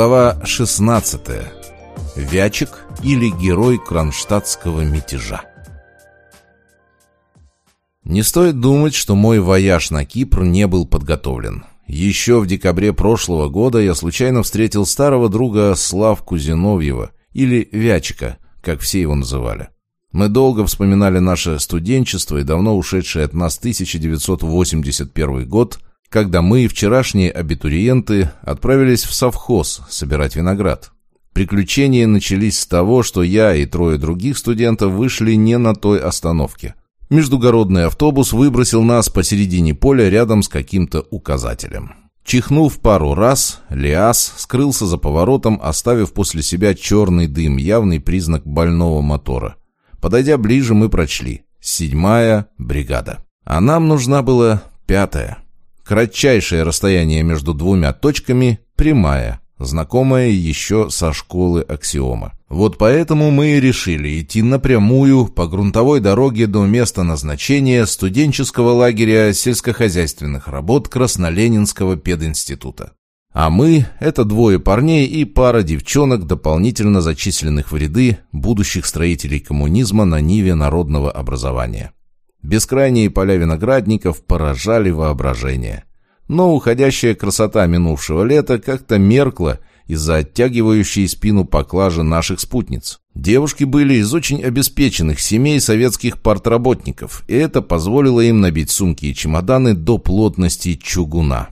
Глава 16. Вячик или герой кронштадтского мятежа. Не стоит думать, что мой вояж на Кипр не был подготовлен. Еще в декабре прошлого года я случайно встретил старого друга Славку Зиновьева, или Вячика, как все его называли. Мы долго вспоминали наше студенчество и давно ушедший от нас 1981 год, когда мы, вчерашние абитуриенты, отправились в совхоз собирать виноград. Приключения начались с того, что я и трое других студентов вышли не на той остановке. Междугородный автобус выбросил нас посередине поля рядом с каким-то указателем. Чихнув пару раз, Лиас скрылся за поворотом, оставив после себя черный дым, явный признак больного мотора. Подойдя ближе, мы прочли «Седьмая бригада». А нам нужна была пятая. Кратчайшее расстояние между двумя точками – прямая, знакомая еще со школы аксиома. Вот поэтому мы и решили идти напрямую по грунтовой дороге до места назначения студенческого лагеря сельскохозяйственных работ Красноленинского пединститута. А мы – это двое парней и пара девчонок, дополнительно зачисленных в ряды будущих строителей коммунизма на Ниве народного образования. Бескрайние поля виноградников поражали воображение. Но уходящая красота минувшего лета как-то меркла – из-за оттягивающей спину поклажи наших спутниц. Девушки были из очень обеспеченных семей советских партработников, и это позволило им набить сумки и чемоданы до плотности чугуна.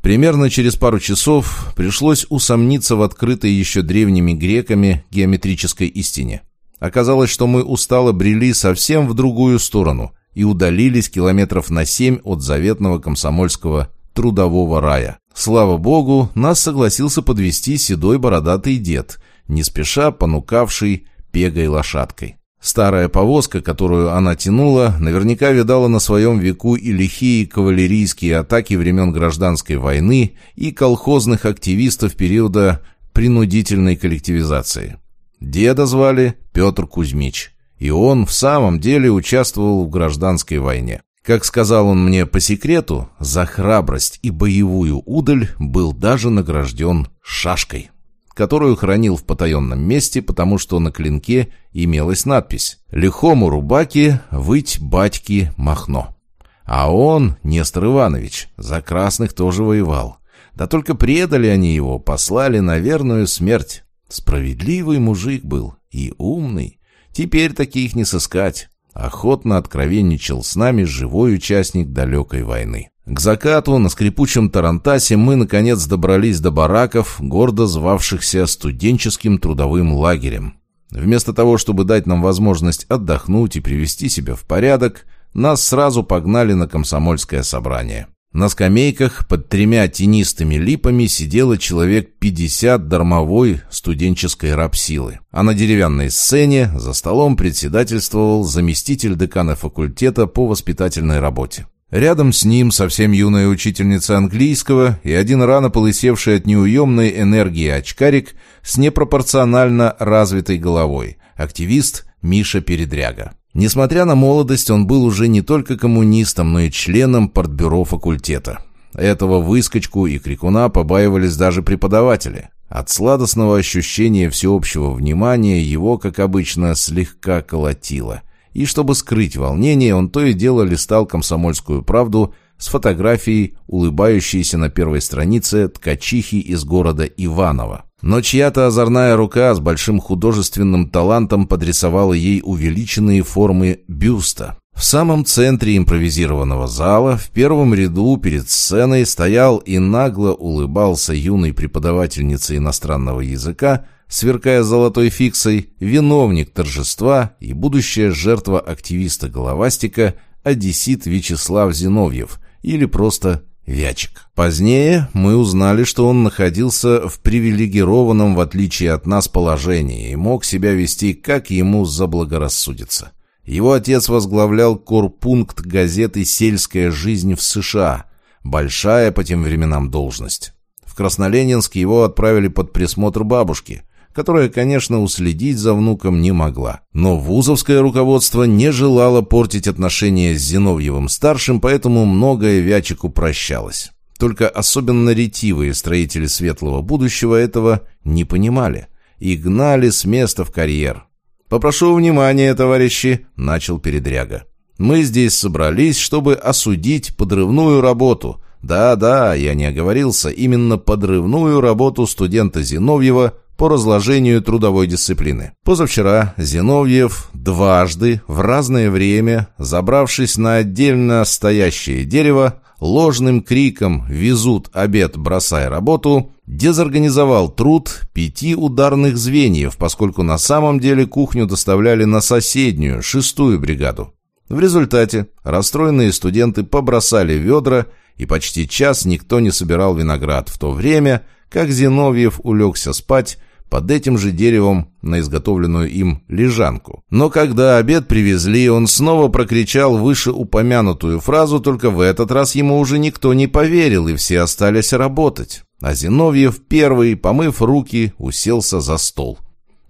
Примерно через пару часов пришлось усомниться в открытой еще древними греками геометрической истине. Оказалось, что мы устало брели совсем в другую сторону и удалились километров на семь от заветного комсомольского трудового рая. Слава богу, нас согласился подвести седой бородатый дед, не спеша понукавший пегой лошадкой. Старая повозка, которую она тянула, наверняка видала на своем веку и лихие кавалерийские атаки времен гражданской войны и колхозных активистов периода принудительной коллективизации. Деда звали Петр Кузьмич, и он в самом деле участвовал в гражданской войне. Как сказал он мне по секрету, за храбрость и боевую удаль был даже награжден шашкой, которую хранил в потаенном месте, потому что на клинке имелась надпись «Лихому рубаке выть батьки Махно». А он, Нестор Иванович, за красных тоже воевал. Да только предали они его, послали на верную смерть. Справедливый мужик был и умный. Теперь таких не сыскать. Охотно откровенничал с нами живой участник далекой войны. К закату на скрипучем Тарантасе мы, наконец, добрались до бараков, гордо звавшихся студенческим трудовым лагерем. Вместо того, чтобы дать нам возможность отдохнуть и привести себя в порядок, нас сразу погнали на комсомольское собрание. На скамейках под тремя тенистыми липами сидело человек 50 дармовой студенческой рабсилы. А на деревянной сцене за столом председательствовал заместитель декана факультета по воспитательной работе. Рядом с ним совсем юная учительница английского и один рано полысевший от неуемной энергии очкарик с непропорционально развитой головой, активист Миша Передряга. Несмотря на молодость, он был уже не только коммунистом, но и членом партбюро факультета. Этого выскочку и крикуна побаивались даже преподаватели. От сладостного ощущения всеобщего внимания его, как обычно, слегка колотило. И чтобы скрыть волнение, он то и дело листал комсомольскую правду с фотографией, улыбающейся на первой странице ткачихи из города Иваново. Но чья-то озорная рука с большим художественным талантом подрисовала ей увеличенные формы бюста. В самом центре импровизированного зала, в первом ряду перед сценой, стоял и нагло улыбался юной преподавательнице иностранного языка, сверкая золотой фиксой, виновник торжества и будущая жертва активиста Головастика, одессит Вячеслав Зиновьев, или просто Вячик. Позднее мы узнали, что он находился в привилегированном, в отличие от нас, положении и мог себя вести, как ему заблагорассудится. Его отец возглавлял корпункт газеты «Сельская жизнь в США», большая по тем временам должность. В Красноленинск его отправили под присмотр бабушки – которая, конечно, уследить за внуком не могла. Но вузовское руководство не желало портить отношения с Зиновьевым-старшим, поэтому многое Вячику прощалось. Только особенно ретивые строители светлого будущего этого не понимали и гнали с места в карьер. «Попрошу внимания, товарищи», — начал Передряга. «Мы здесь собрались, чтобы осудить подрывную работу. Да-да, я не оговорился, именно подрывную работу студента Зиновьева по разложению трудовой дисциплины. Позавчера Зиновьев дважды в разное время, забравшись на отдельно стоящее дерево, ложным криком «Везут обед, бросай работу!» дезорганизовал труд пяти ударных звеньев, поскольку на самом деле кухню доставляли на соседнюю, шестую бригаду. В результате расстроенные студенты побросали ведра, и почти час никто не собирал виноград, в то время как Зиновьев улегся спать, под этим же деревом на изготовленную им лежанку. Но когда обед привезли, он снова прокричал вышеупомянутую фразу, только в этот раз ему уже никто не поверил, и все остались работать. А Зиновьев первый, помыв руки, уселся за стол.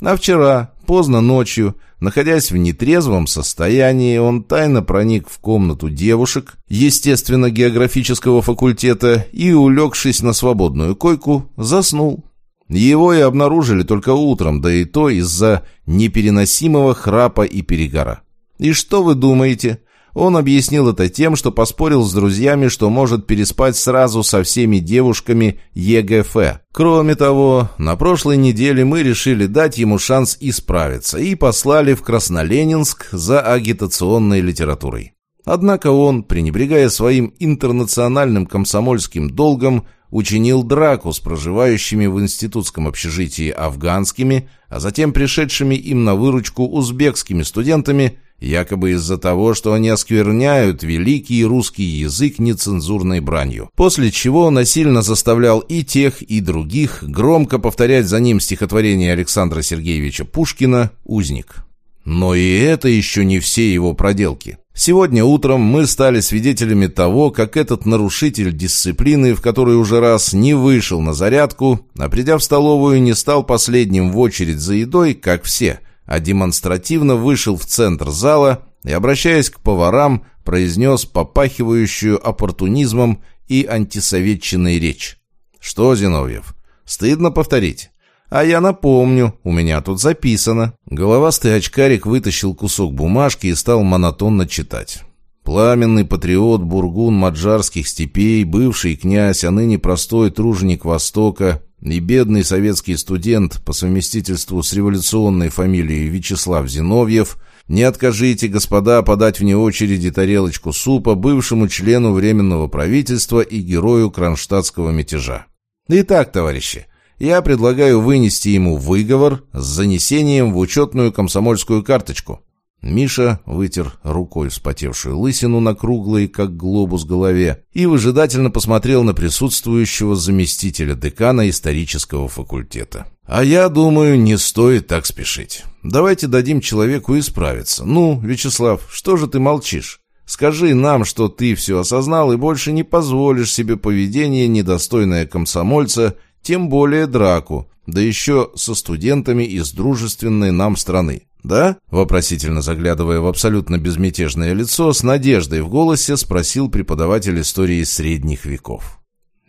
А вчера, поздно ночью, находясь в нетрезвом состоянии, он тайно проник в комнату девушек, естественно, географического факультета, и, улегшись на свободную койку, заснул. Его и обнаружили только утром, да и то из-за непереносимого храпа и перегара. И что вы думаете? Он объяснил это тем, что поспорил с друзьями, что может переспать сразу со всеми девушками ЕГФ. Кроме того, на прошлой неделе мы решили дать ему шанс исправиться и послали в Красноленинск за агитационной литературой. Однако он, пренебрегая своим интернациональным комсомольским долгом, учинил драку с проживающими в институтском общежитии афганскими, а затем пришедшими им на выручку узбекскими студентами, якобы из-за того, что они оскверняют великий русский язык нецензурной бранью. После чего насильно заставлял и тех, и других громко повторять за ним стихотворение Александра Сергеевича Пушкина «Узник». Но и это еще не все его проделки. Сегодня утром мы стали свидетелями того, как этот нарушитель дисциплины, в который уже раз не вышел на зарядку, а придя в столовую не стал последним в очередь за едой, как все, а демонстративно вышел в центр зала и, обращаясь к поварам, произнес попахивающую оппортунизмом и антисоветчиной речь. «Что, Зиновьев, стыдно повторить?» «А я напомню, у меня тут записано». Головастый очкарик вытащил кусок бумажки и стал монотонно читать. Пламенный патриот, бургун маджарских степей, бывший князь, а ныне простой труженик Востока и бедный советский студент по совместительству с революционной фамилией Вячеслав Зиновьев – не откажите, господа, подать вне очереди тарелочку супа бывшему члену Временного правительства и герою кронштадтского мятежа. Итак, товарищи, я предлагаю вынести ему выговор с занесением в учетную комсомольскую карточку. Миша вытер рукой вспотевшую лысину на круглой, как глобус, голове и выжидательно посмотрел на присутствующего заместителя декана исторического факультета. «А я думаю, не стоит так спешить. Давайте дадим человеку исправиться. Ну, Вячеслав, что же ты молчишь? Скажи нам, что ты все осознал и больше не позволишь себе поведение, недостойное комсомольца тем более драку, да еще со студентами из дружественной нам страны. «Да?» — вопросительно заглядывая в абсолютно безмятежное лицо, с надеждой в голосе спросил преподаватель истории средних веков.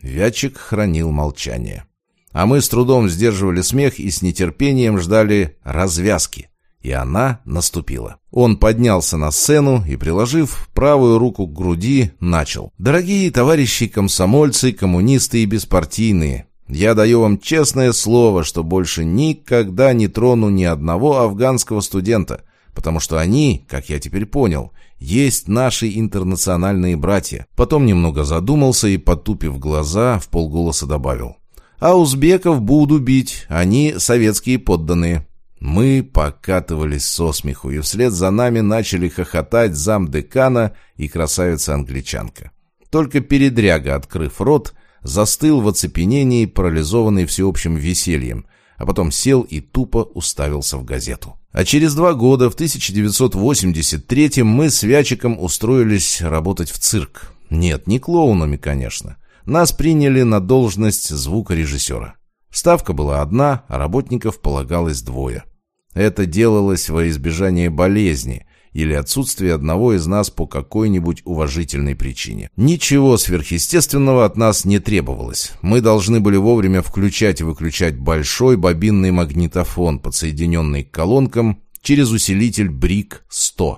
Вятчик хранил молчание. А мы с трудом сдерживали смех и с нетерпением ждали развязки. И она наступила. Он поднялся на сцену и, приложив правую руку к груди, начал. «Дорогие товарищи комсомольцы, коммунисты и беспартийные, я даю вам честное слово, что больше никогда не трону ни одного афганского студента, потому что они, как я теперь понял, есть наши интернациональные братья. Потом немного задумался и, потупив глаза, в полголоса добавил. А узбеков буду бить, они советские подданные. Мы покатывались со смеху, и вслед за нами начали хохотать замдекана и красавица-англичанка. Только передряга, открыв рот, застыл в оцепенении, парализованный всеобщим весельем, а потом сел и тупо уставился в газету. А через два года, в 1983-м, мы с Вячиком устроились работать в цирк. Нет, не клоунами, конечно. Нас приняли на должность звукорежиссера. Ставка была одна, а работников полагалось двое. Это делалось во избежание болезни, или отсутствие одного из нас по какой-нибудь уважительной причине. Ничего сверхъестественного от нас не требовалось. Мы должны были вовремя включать и выключать большой бобинный магнитофон, подсоединенный к колонкам через усилитель БРИК-100.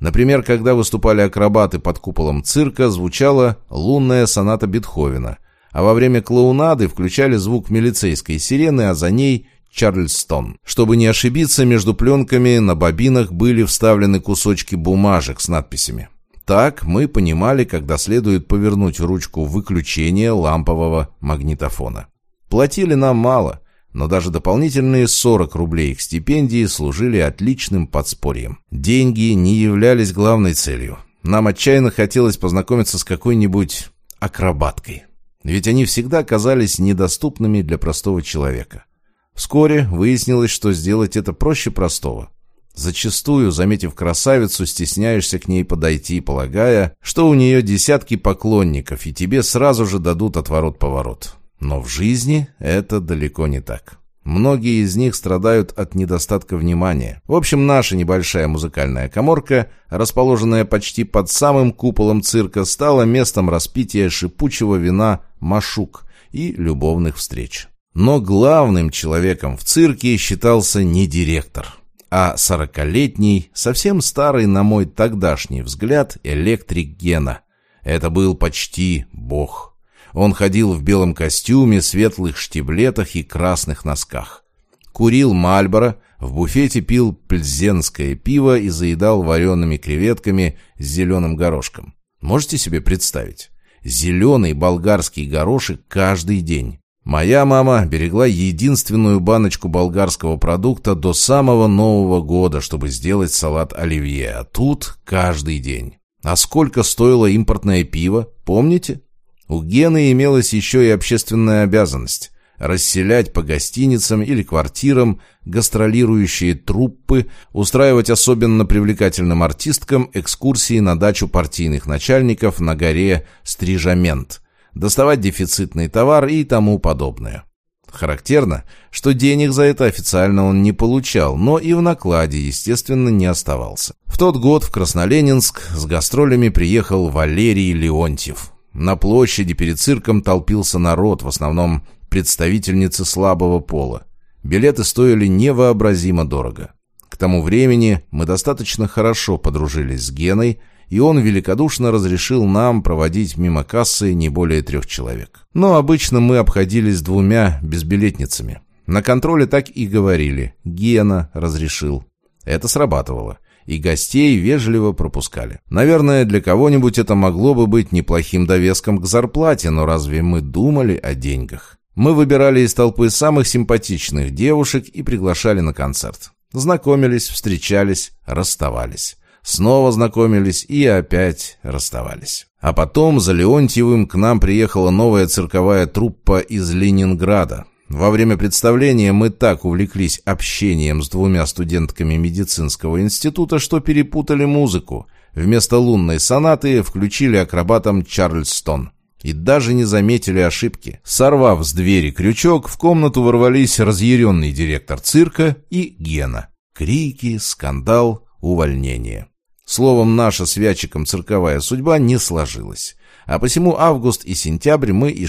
Например, когда выступали акробаты под куполом цирка, звучала лунная соната Бетховена, а во время клоунады включали звук милицейской сирены, а за ней Чарльстон. Чтобы не ошибиться, между пленками на бобинах были вставлены кусочки бумажек с надписями. Так мы понимали, когда следует повернуть ручку выключения лампового магнитофона. Платили нам мало, но даже дополнительные 40 рублей к стипендии служили отличным подспорьем. Деньги не являлись главной целью. Нам отчаянно хотелось познакомиться с какой-нибудь акробаткой. Ведь они всегда казались недоступными для простого человека. Вскоре выяснилось, что сделать это проще простого. Зачастую, заметив красавицу, стесняешься к ней подойти, полагая, что у нее десятки поклонников, и тебе сразу же дадут отворот-поворот. Но в жизни это далеко не так. Многие из них страдают от недостатка внимания. В общем, наша небольшая музыкальная коморка, расположенная почти под самым куполом цирка, стала местом распития шипучего вина «Машук» и любовных встреч. Но главным человеком в цирке считался не директор, а сорокалетний, совсем старый, на мой тогдашний взгляд, электрик Гена. Это был почти бог. Он ходил в белом костюме, светлых штиблетах и красных носках. Курил Мальборо, в буфете пил пльзенское пиво и заедал вареными креветками с зеленым горошком. Можете себе представить? Зеленый болгарский горошек каждый день. Моя мама берегла единственную баночку болгарского продукта до самого Нового года, чтобы сделать салат оливье, а тут каждый день. А сколько стоило импортное пиво, помните? У Гены имелась еще и общественная обязанность – расселять по гостиницам или квартирам гастролирующие труппы, устраивать особенно привлекательным артисткам экскурсии на дачу партийных начальников на горе Стрижамент – доставать дефицитный товар и тому подобное. Характерно, что денег за это официально он не получал, но и в накладе, естественно, не оставался. В тот год в Красноленинск с гастролями приехал Валерий Леонтьев. На площади перед цирком толпился народ, в основном представительницы слабого пола. Билеты стоили невообразимо дорого. К тому времени мы достаточно хорошо подружились с Геной, и он великодушно разрешил нам проводить мимо кассы не более трех человек. Но обычно мы обходились двумя безбилетницами. На контроле так и говорили «Гена разрешил». Это срабатывало, и гостей вежливо пропускали. Наверное, для кого-нибудь это могло бы быть неплохим довеском к зарплате, но разве мы думали о деньгах? Мы выбирали из толпы самых симпатичных девушек и приглашали на концерт. Знакомились, встречались, расставались. Снова знакомились и опять расставались. А потом за Леонтьевым к нам приехала новая цирковая труппа из Ленинграда. Во время представления мы так увлеклись общением с двумя студентками медицинского института, что перепутали музыку. Вместо лунной сонаты включили акробатом Чарльстон. И даже не заметили ошибки. Сорвав с двери крючок, в комнату ворвались разъяренный директор цирка и Гена. Крики, скандал, увольнение. Словом, наша с Вячиком цирковая судьба не сложилась. А посему август и сентябрь мы и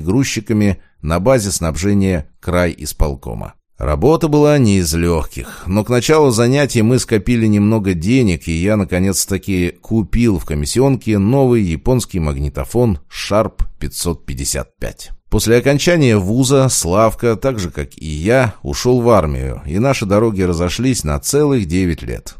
грузчиками на базе снабжения край исполкома. Работа была не из легких, но к началу занятий мы скопили немного денег, и я наконец-таки купил в комиссионке новый японский магнитофон Sharp 555. После окончания вуза Славка, так же как и я, ушел в армию, и наши дороги разошлись на целых 9 лет.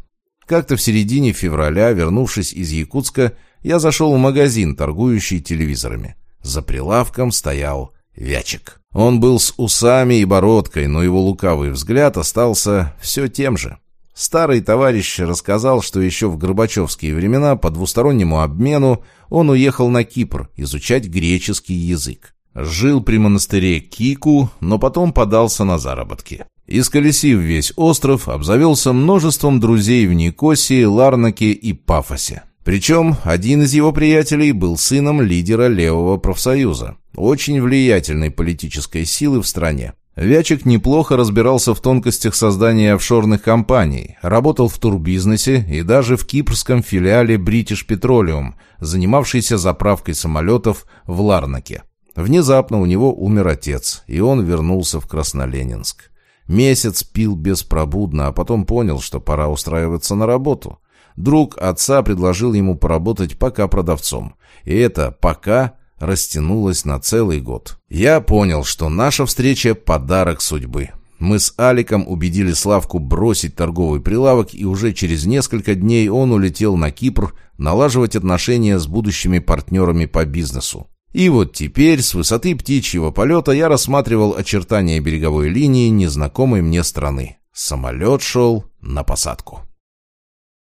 Как-то в середине февраля, вернувшись из Якутска, я зашел в магазин, торгующий телевизорами. За прилавком стоял Вячик. Он был с усами и бородкой, но его лукавый взгляд остался все тем же. Старый товарищ рассказал, что еще в Горбачевские времена по двустороннему обмену он уехал на Кипр изучать греческий язык. Жил при монастыре Кику, но потом подался на заработки. Исколесив весь остров, обзавелся множеством друзей в Никосии, Ларнаке и Пафосе. Причем один из его приятелей был сыном лидера левого профсоюза, очень влиятельной политической силы в стране. Вячик неплохо разбирался в тонкостях создания офшорных компаний, работал в турбизнесе и даже в кипрском филиале British Petroleum, занимавшийся заправкой самолетов в Ларнаке. Внезапно у него умер отец, и он вернулся в Красноленинск. Месяц пил беспробудно, а потом понял, что пора устраиваться на работу. Друг отца предложил ему поработать пока продавцом. И это «пока» растянулось на целый год. Я понял, что наша встреча – подарок судьбы. Мы с Аликом убедили Славку бросить торговый прилавок, и уже через несколько дней он улетел на Кипр налаживать отношения с будущими партнерами по бизнесу. И вот теперь, с высоты птичьего полета, я рассматривал очертания береговой линии незнакомой мне страны. Самолет шел на посадку.